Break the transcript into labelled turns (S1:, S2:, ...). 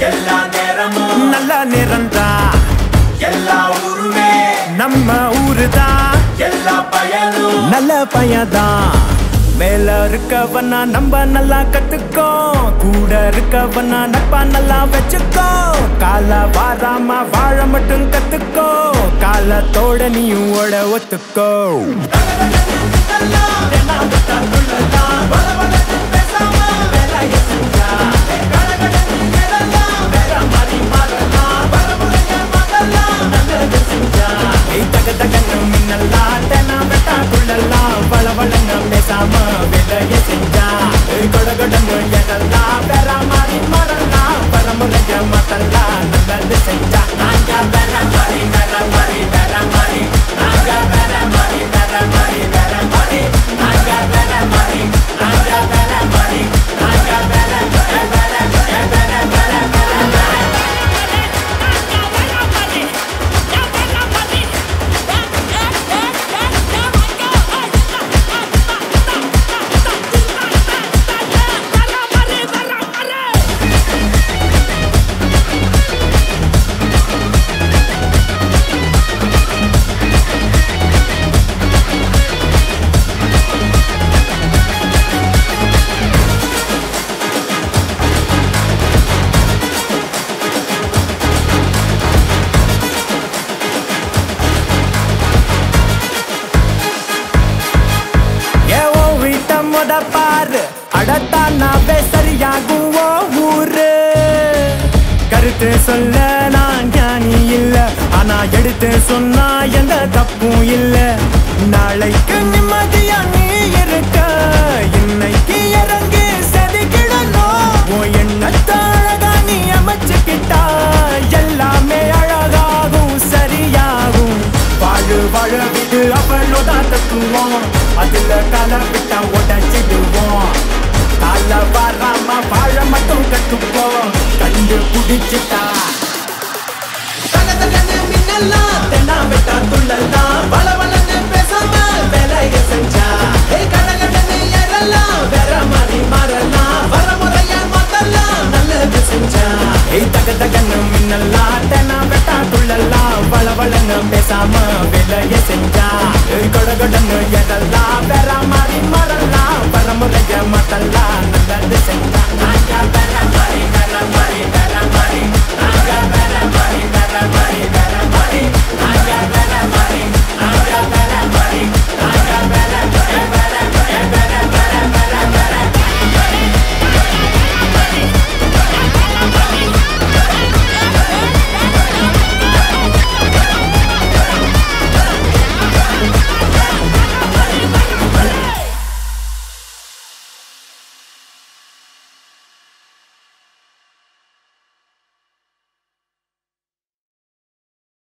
S1: எல்லா நேரமும் நல்ல நேரம் தான் எல்லா ஊருமே நம்ம ஊரு தான் எல்லா பயனும் நல்ல பயதான் மேல இருக்கவனா நம்ம நல்லா கத்துக்கோ. கூட இருக்கவனா நப்பா நல்லா வச்சுக்கோ. கால வாராம வாழ மட்டும் கத்துக்கோ. காலத்தோட நீயும் ஓட ஒத்துக்கோ. வளவளன்னு பேசாம செஞ்சா. ஏய், கொட கொடன்னு மாதிரி மறந்தான். பரமுறைய மத்தெல்லாம் நல்லது செஞ்சா. நாங்க வேற வா ஊரு. கருத்து சொல்ல நான் ஞானி இல்ல. ஆனா எடுத்து சொன்னா எந்த தப்பும் இல்ல. நாளைக்கு கண்டு குடிச்சிட்டா தகதகன்னு மின்னல்லாம், தென்னா வெட்டா துள்ளல்லாம், பேசாம வேலைய செஞ்சா. ஏய், எதெல்லாம் பெற மாதிரி